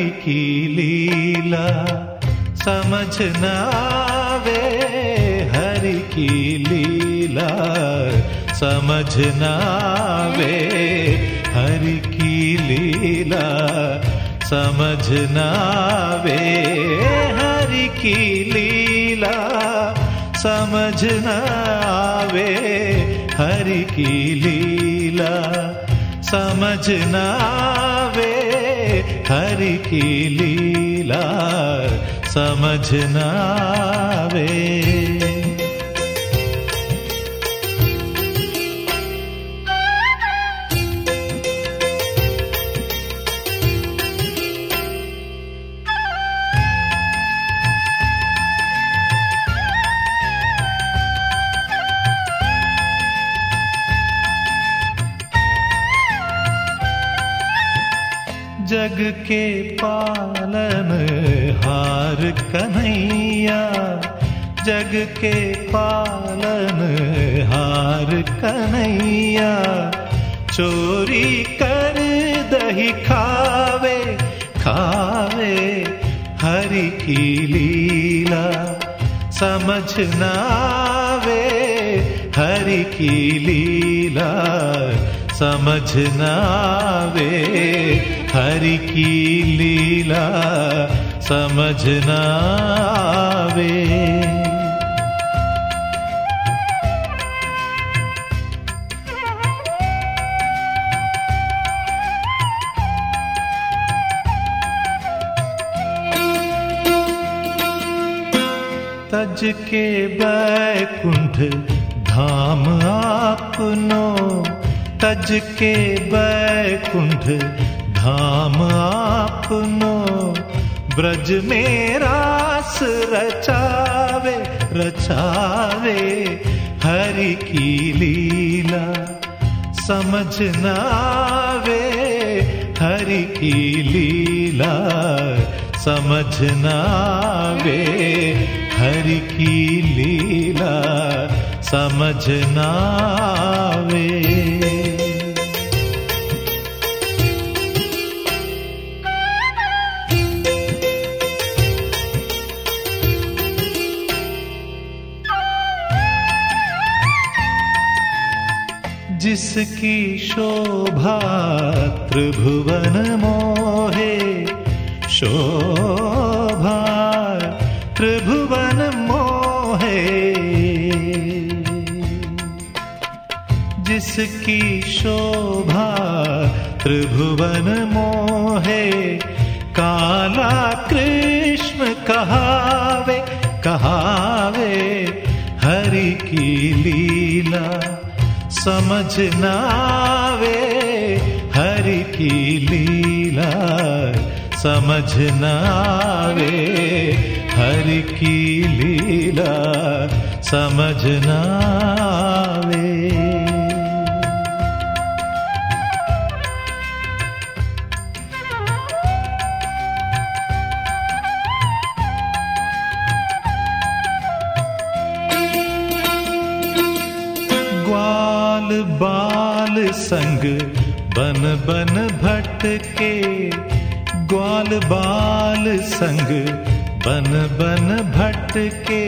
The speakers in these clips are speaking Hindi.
हरि की लीला समझ न आवे। हरि की लीला समझ न आवे। हरि की लीला समझ न आवे। हरि की लीला समझ न आवे। हरि की लीला समझ न आवे हरि की लीला समझ न जग के पालन हार कन्हैया। जग के पालन हार कन्हैया। चोरी कर दही खावे खावे हरि की लीला। समझ न आवे हरि की लीला। समझना वे हरि की लीला समझना वे तज के बैकुंठ धाम आपनो तज के बैकुंठ, धाम आपनो, ब्रज में रास रचावे रचावे, हरि की लीला, समझ न आवे, हरि की लीला, समझ न आवे, हरि की लीला, समझ न जिसकी शोभा त्रिभुवन मोहे, शोभा त्रिभुवन मोहे। जिसकी शोभा त्रिभुवन मोहे, काला कृष्ण कहावे कहावे हरि की लीला। समझ न आवे हरि की लीला समझ न आवे हरि की लीला समझ न संग बन बन भटके, ग्वाल बाल संग बन बन भटके,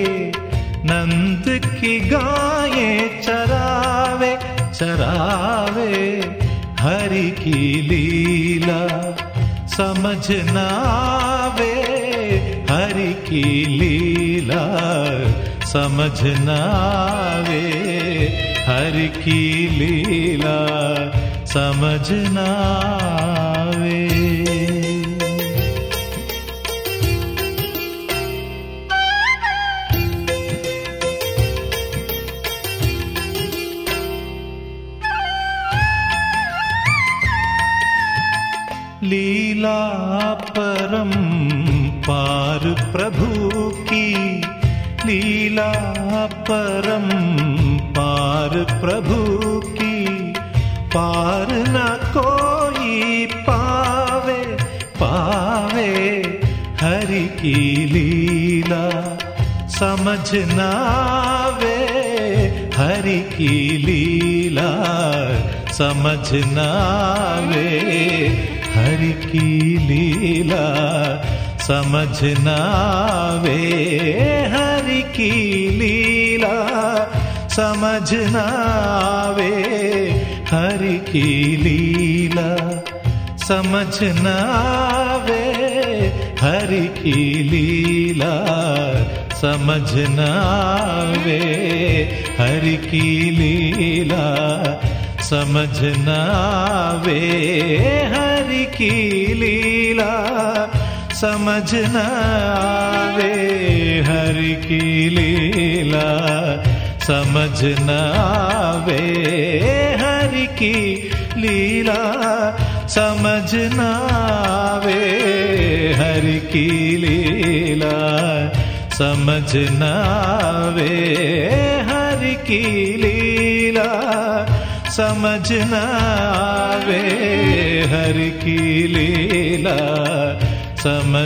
नंद की गायें चरावे चरावे, हरि की लीला समझ न आवे हरि की लीला समझ न आवे हरि की लीला आवे। लीला परम पार प्रभु की लीला परम पार प्रभु की। पार न कोई पावे पावे हरि की लीला। समझ न आवे हरि की लीला। समझ न आवे हरि की लीला। वे हरि की लीला। वे हरि की लीला। वे हरि की लीला। वे हरि की लीला। समझना वे हरि की लीला समझ न आवे हर की लीला। समझ न आवे हर की लीला। समझ न आवे हर की लीला। समझ न आवे हर की लीला। समझ न आवे हर की लीला। समी